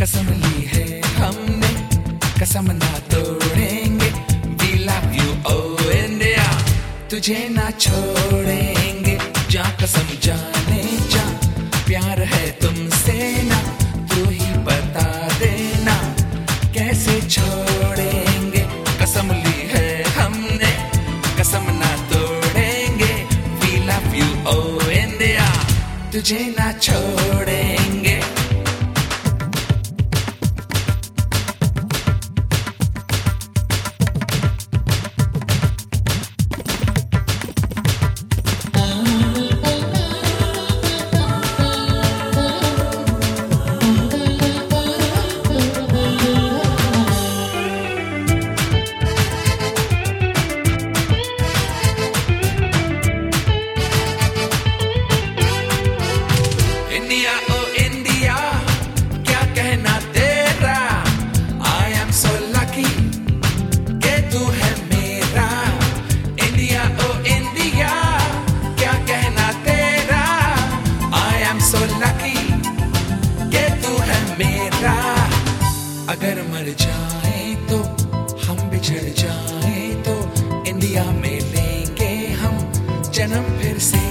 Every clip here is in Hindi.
कसम ली है हमने कसम ना तोड़ेंगे तुझे ना छोड़ेंगे, जा कसम जाने जा। प्यार है तुमसे ना, तू ही बता देना। कैसे छोड़ेंगे, कसम ली है हमने। कसम ना तोड़ेंगे we love you O India तुझे ना छोड़ेंगे जाए तो हम बिछड़ जाए तो इंडिया में लेंगे हम जन्म फिर से।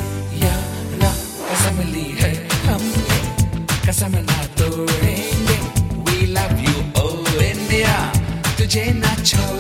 यारा कसम ली है हमने कसम ना तोड़ेंगे। We love you O India तुझे ना छोड़ेंगे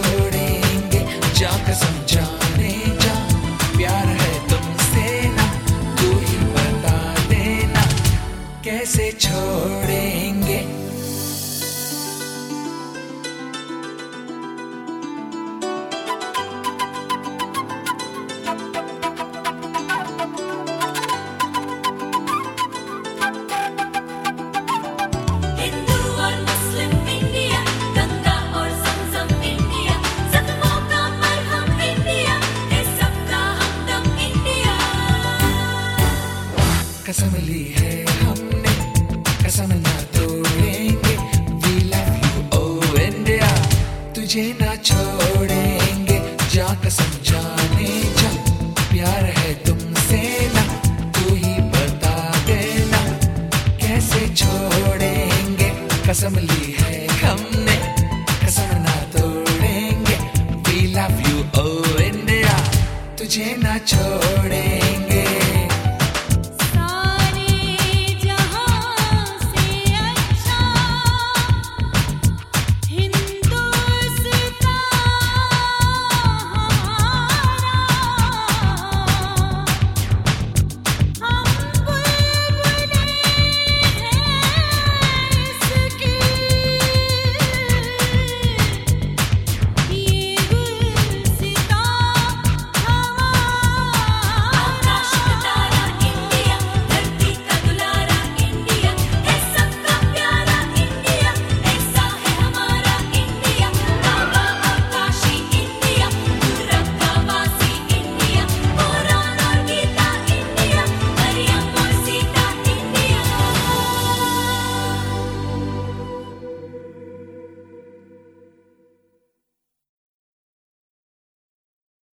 तुझे ना छोड़ेंगे जा कसम जाने जा। प्यार है तुमसे ना, तू ही बता देना। कैसे छोड़ेंगे, कसम ली है हमने, कसम ना तोड़ेंगे। We love you O India तुझे ना छोड़